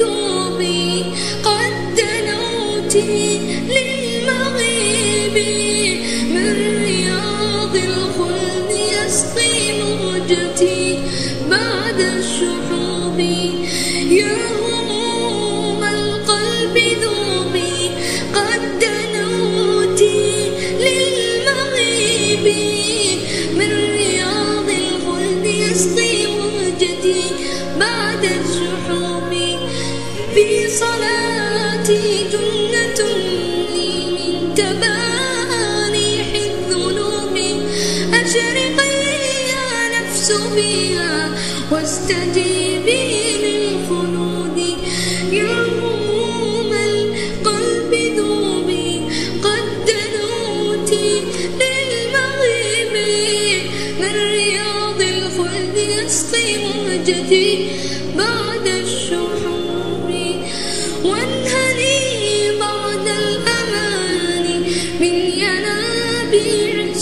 ذوبي قد دنوتي بعد في صلاتي جنة لي من تبانيح الذنوب أشرقي يا نفس بها واستجيبي مهجتي بعد الشحوب وانهني بعد الأمان. من ينابيع